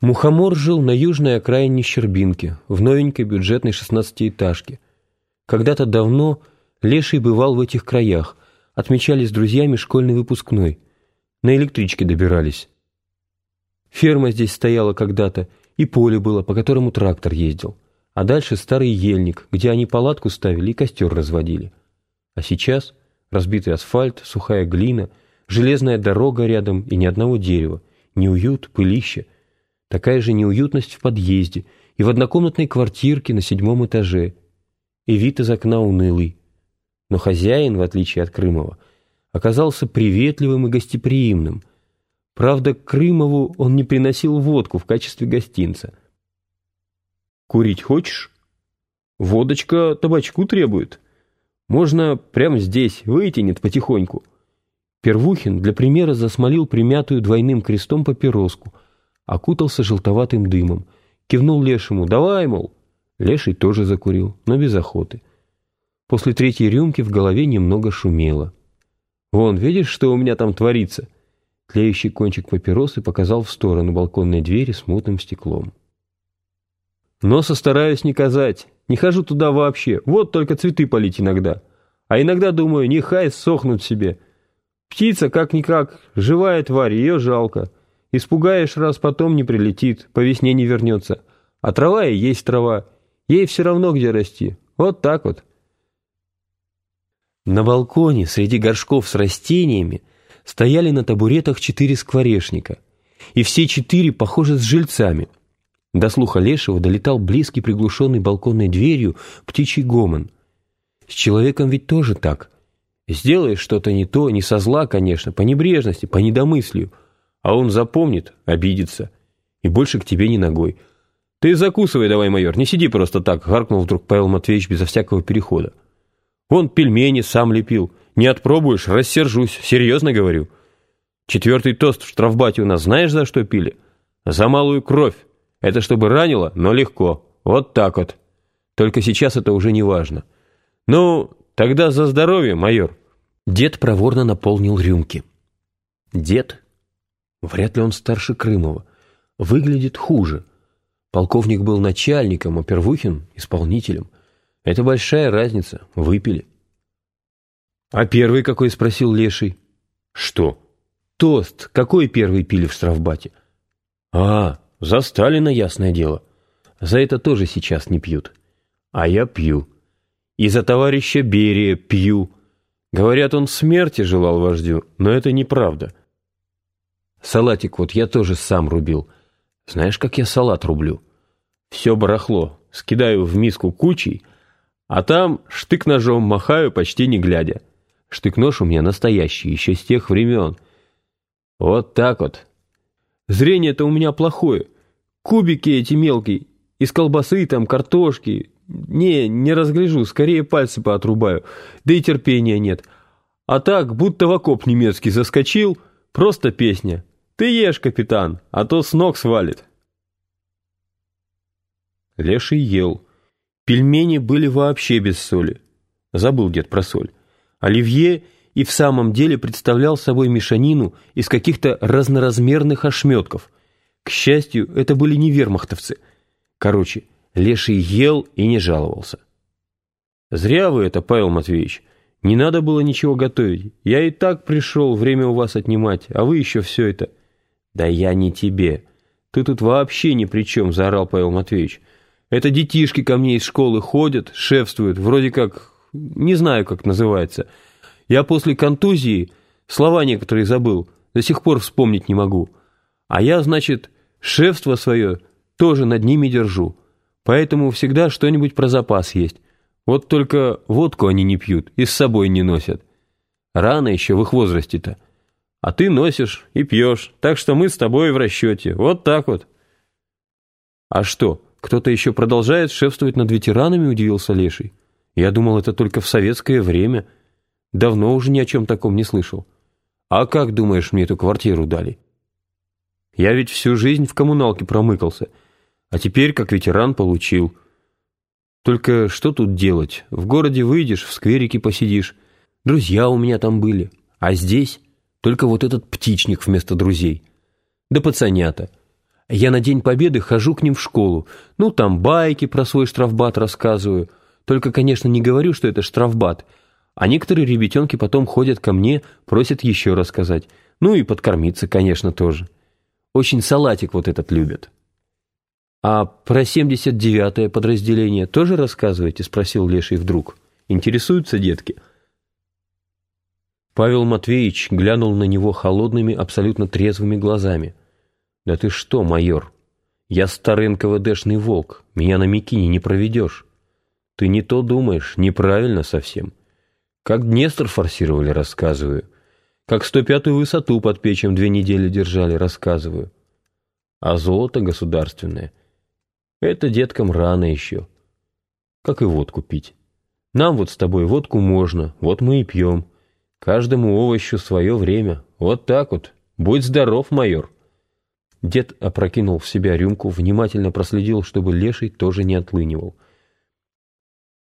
Мухомор жил на южной окраине Щербинки, в новенькой бюджетной шестнадцатиэтажке. Когда-то давно Леший бывал в этих краях, отмечали с друзьями школьный выпускной. На электричке добирались. Ферма здесь стояла когда-то, и поле было, по которому трактор ездил. А дальше старый ельник, где они палатку ставили и костер разводили. А сейчас разбитый асфальт, сухая глина, железная дорога рядом и ни одного дерева, неуют, пылище. Такая же неуютность в подъезде и в однокомнатной квартирке на седьмом этаже. И вид из окна унылый. Но хозяин, в отличие от Крымова, оказался приветливым и гостеприимным. Правда, Крымову он не приносил водку в качестве гостинца. «Курить хочешь?» «Водочка табачку требует. Можно прямо здесь, вытянет потихоньку». Первухин для примера засмолил примятую двойным крестом папироску, окутался желтоватым дымом, кивнул Лешему «давай, мол». Леший тоже закурил, но без охоты. После третьей рюмки в голове немного шумело. «Вон, видишь, что у меня там творится?» Тлеющий кончик папиросы показал в сторону балконной двери с мутным стеклом. «Носа стараюсь не казать. Не хожу туда вообще. Вот только цветы полить иногда. А иногда думаю, нехай сохнут себе. Птица, как-никак, живая тварь, ее жалко. Испугаешь раз, потом не прилетит, по весне не вернется. А трава и есть трава. Ей все равно, где расти. Вот так вот». На балконе среди горшков с растениями стояли на табуретах четыре скворечника. И все четыре похожи с жильцами. До слуха Лешего долетал близкий приглушенный балконной дверью птичий гомон. С человеком ведь тоже так. Сделаешь что-то не то, не со зла, конечно, по небрежности, по недомыслию. А он запомнит, обидится. И больше к тебе ни ногой. «Ты закусывай давай, майор, не сиди просто так», — гаркнул вдруг Павел Матвеевич безо всякого перехода. Он пельмени сам лепил. Не отпробуешь, рассержусь, серьезно говорю. Четвертый тост в штрафбате у нас знаешь, за что пили? За малую кровь. Это чтобы ранило, но легко. Вот так вот. Только сейчас это уже не важно. Ну, тогда за здоровье, майор. Дед проворно наполнил рюмки. Дед? Вряд ли он старше Крымова. Выглядит хуже. Полковник был начальником, а Первухин — исполнителем. Это большая разница. Выпили. «А первый какой?» — спросил Леший. «Что?» «Тост. Какой первый пили в штрафбате?» «А, за Сталина, ясное дело. За это тоже сейчас не пьют. А я пью. И за товарища Берия пью. Говорят, он смерти желал вождю, но это неправда. Салатик вот я тоже сам рубил. Знаешь, как я салат рублю? Все барахло. Скидаю в миску кучей, а там штык-ножом махаю, почти не глядя. Штык-нож у меня настоящий, еще с тех времен. Вот так вот. Зрение-то у меня плохое. Кубики эти мелкие, из колбасы там, картошки. Не, не разгляжу, скорее пальцы поотрубаю. Да и терпения нет. А так, будто в окоп немецкий заскочил, просто песня. Ты ешь, капитан, а то с ног свалит. Леший ел. Пельмени были вообще без соли. Забыл дед про соль. Оливье и в самом деле представлял собой мешанину из каких-то разноразмерных ошметков. К счастью, это были не вермахтовцы. Короче, Леший ел и не жаловался. «Зря вы это, Павел Матвеевич. Не надо было ничего готовить. Я и так пришел время у вас отнимать, а вы еще все это...» «Да я не тебе. Ты тут вообще ни при чем», — заорал Павел Матвеевич. Это детишки ко мне из школы ходят, шефствуют, вроде как, не знаю, как называется. Я после контузии слова некоторые забыл, до сих пор вспомнить не могу. А я, значит, шефство свое тоже над ними держу. Поэтому всегда что-нибудь про запас есть. Вот только водку они не пьют и с собой не носят. Рано еще в их возрасте-то. А ты носишь и пьешь, так что мы с тобой в расчете. Вот так вот. А что, «Кто-то еще продолжает шефствовать над ветеранами?» – удивился Леший. «Я думал, это только в советское время. Давно уже ни о чем таком не слышал. А как, думаешь, мне эту квартиру дали?» «Я ведь всю жизнь в коммуналке промыкался, а теперь, как ветеран, получил. Только что тут делать? В городе выйдешь, в скверике посидишь. Друзья у меня там были. А здесь только вот этот птичник вместо друзей. Да пацанята». Я на День Победы хожу к ним в школу. Ну, там байки про свой штрафбат рассказываю. Только, конечно, не говорю, что это штрафбат. А некоторые ребятенки потом ходят ко мне, просят еще рассказать. Ну и подкормиться, конечно, тоже. Очень салатик вот этот любят. «А про 79-е подразделение тоже рассказываете?» — спросил Леший вдруг. «Интересуются детки?» Павел Матвеевич глянул на него холодными, абсолютно трезвыми глазами. «Да ты что, майор? Я старый НКВДшный волк, меня на Микине не проведешь. Ты не то думаешь, неправильно совсем. Как Днестр форсировали, рассказываю. Как 105-ю высоту под печем две недели держали, рассказываю. А золото государственное — это деткам рано еще. Как и водку пить. Нам вот с тобой водку можно, вот мы и пьем». Каждому овощу свое время. Вот так вот. Будь здоров, майор. Дед опрокинул в себя рюмку, внимательно проследил, чтобы леший тоже не отлынивал.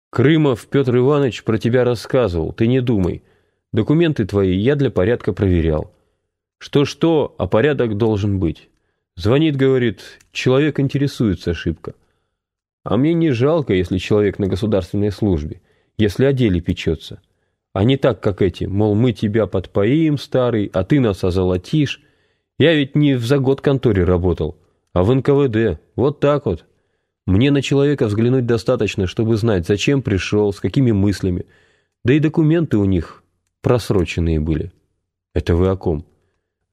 «Крымов Петр Иванович про тебя рассказывал, ты не думай. Документы твои я для порядка проверял. Что-что, а порядок должен быть. Звонит, говорит, человек интересуется ошибка. А мне не жалко, если человек на государственной службе, если о деле печется. А не так, как эти, мол, мы тебя подпоим, старый, а ты нас озолотишь. Я ведь не в за год конторе работал, а в НКВД. Вот так вот. Мне на человека взглянуть достаточно, чтобы знать, зачем пришел, с какими мыслями. Да и документы у них просроченные были. Это вы о ком?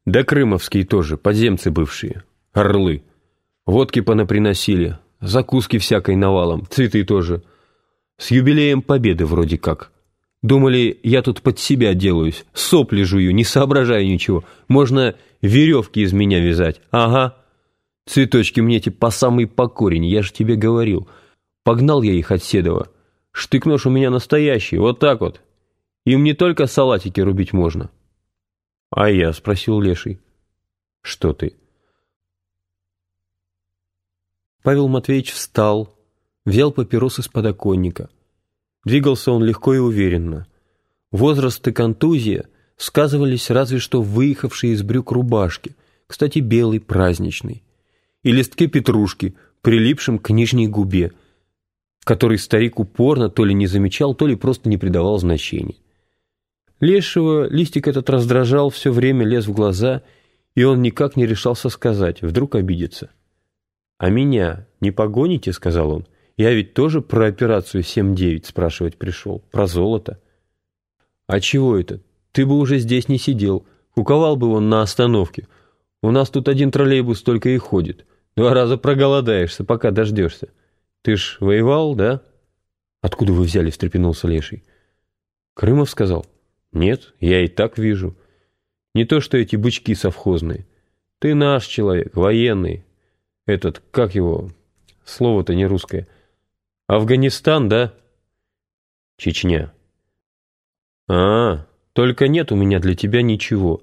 Да крымовские тоже, подземцы бывшие. Орлы. Водки понаприносили, закуски всякой навалом, цветы тоже. С юбилеем победы вроде как. Думали, я тут под себя делаюсь, сопли жую, не соображаю ничего. Можно веревки из меня вязать. Ага. Цветочки мне эти по самый покорень, я же тебе говорил. Погнал я их от Седова. Штык-нож у меня настоящий, вот так вот. Им не только салатики рубить можно. А я, спросил Леший. Что ты? Павел Матвеевич встал, взял папирос из подоконника. Двигался он легко и уверенно. Возраст и контузия сказывались разве что выехавшие из брюк рубашки, кстати, белый, праздничный, и листке петрушки, прилипшим к нижней губе, который старик упорно то ли не замечал, то ли просто не придавал значения. Лешего листик этот раздражал, все время лез в глаза, и он никак не решался сказать, вдруг обидится. «А меня не погоните?» — сказал он. Я ведь тоже про операцию 7-9 спрашивать пришел, про золото. А чего это? Ты бы уже здесь не сидел, куковал бы он на остановке. У нас тут один троллейбус только и ходит. Два раза проголодаешься, пока дождешься. Ты ж воевал, да? Откуда вы взяли, встрепенулся Леший. Крымов сказал. Нет, я и так вижу. Не то, что эти бычки совхозные. Ты наш человек, военный. Этот, как его, слово-то не русское. Афганистан, да? Чечня. А, только нет у меня для тебя ничего.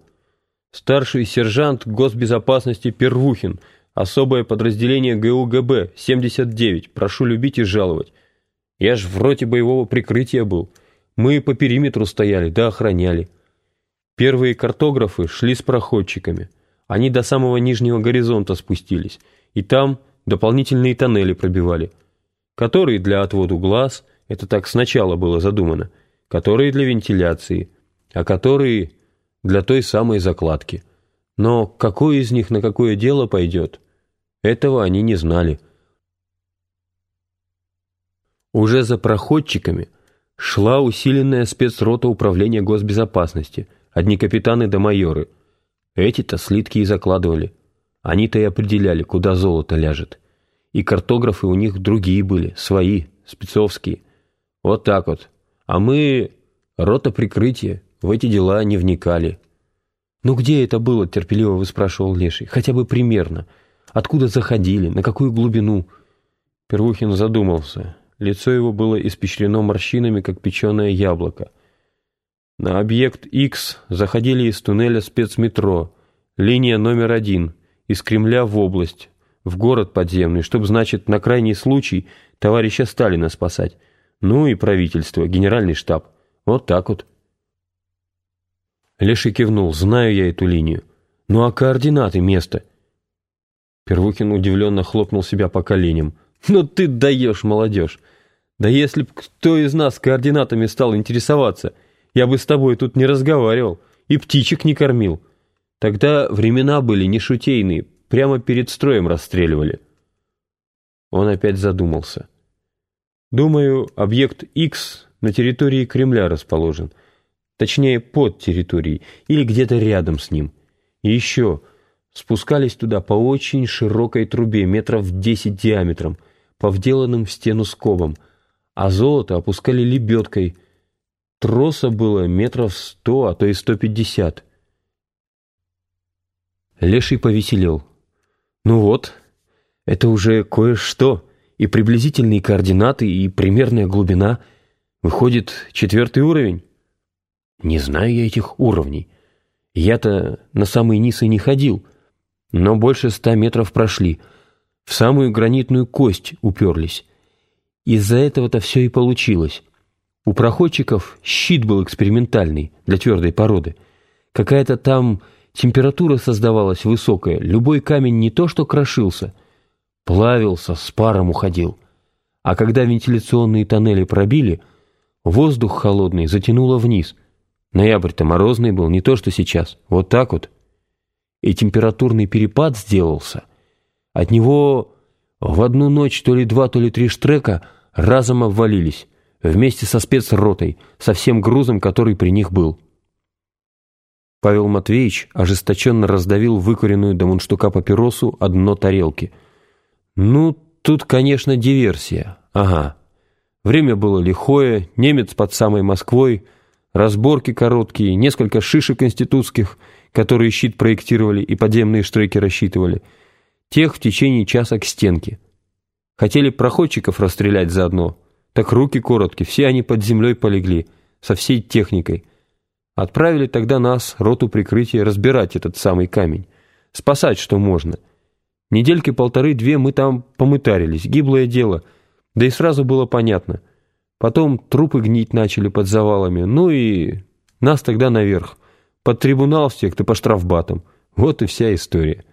Старший сержант госбезопасности Первухин, особое подразделение ГУГБ, 79, прошу любить и жаловать. Я ж в роте боевого прикрытия был. Мы по периметру стояли, да охраняли. Первые картографы шли с проходчиками. Они до самого нижнего горизонта спустились, и там дополнительные тоннели пробивали которые для отводу глаз, это так сначала было задумано, которые для вентиляции, а которые для той самой закладки. Но какой из них на какое дело пойдет, этого они не знали. Уже за проходчиками шла усиленная спецрота управления госбезопасности, одни капитаны да майоры. Эти-то слитки и закладывали. Они-то и определяли, куда золото ляжет. И картографы у них другие были, свои, спецовские. Вот так вот. А мы, рота прикрытия, в эти дела не вникали. «Ну где это было?» – терпеливо выспрашивал Леший. «Хотя бы примерно. Откуда заходили? На какую глубину?» Первухин задумался. Лицо его было испещрено морщинами, как печеное яблоко. На объект X заходили из туннеля спецметро, линия номер один, из Кремля в область, в город подземный, чтобы, значит, на крайний случай товарища Сталина спасать. Ну и правительство, генеральный штаб. Вот так вот. Леший кивнул. Знаю я эту линию. Ну а координаты места? Первухин удивленно хлопнул себя по коленям. «Ну ты даешь, молодежь! Да если б кто из нас координатами стал интересоваться, я бы с тобой тут не разговаривал и птичек не кормил. Тогда времена были не шутейные, прямо перед строем расстреливали». Он опять задумался. «Думаю, объект X на территории Кремля расположен. Точнее, под территорией или где-то рядом с ним. И еще, спускались туда по очень широкой трубе, метров десять диаметром, по вделанным в стену скобам, а золото опускали лебедкой. Троса было метров сто, а то и сто пятьдесят. Леший повеселел. «Ну вот, это уже кое-что, и приблизительные координаты, и примерная глубина. Выходит, четвертый уровень?» «Не знаю я этих уровней. Я-то на самый низ и не ходил, но больше ста метров прошли, в самую гранитную кость уперлись. Из-за этого-то все и получилось. У проходчиков щит был экспериментальный для твердой породы. Какая-то там температура создавалась высокая, любой камень не то что крошился, плавился, с паром уходил. А когда вентиляционные тоннели пробили, воздух холодный затянуло вниз. Ноябрь-то морозный был, не то что сейчас. Вот так вот. И температурный перепад сделался. От него в одну ночь то ли два, то ли три штрека разом обвалились, вместе со спецротой, со всем грузом, который при них был. Павел Матвеевич ожесточенно раздавил выкуренную до мундштука папиросу одно тарелки. «Ну, тут, конечно, диверсия. Ага. Время было лихое, немец под самой Москвой, разборки короткие, несколько шишек институтских, которые щит проектировали и подземные штреки рассчитывали. Тех в течение часа к стенке. Хотели проходчиков расстрелять заодно. Так руки короткие, все они под землей полегли, со всей техникой. Отправили тогда нас, роту прикрытия, разбирать этот самый камень. Спасать, что можно. Недельки полторы-две мы там помытарились, гиблое дело. Да и сразу было понятно. Потом трупы гнить начали под завалами. Ну и нас тогда наверх. Под трибунал всех, ты по штрафбатам. Вот и вся история.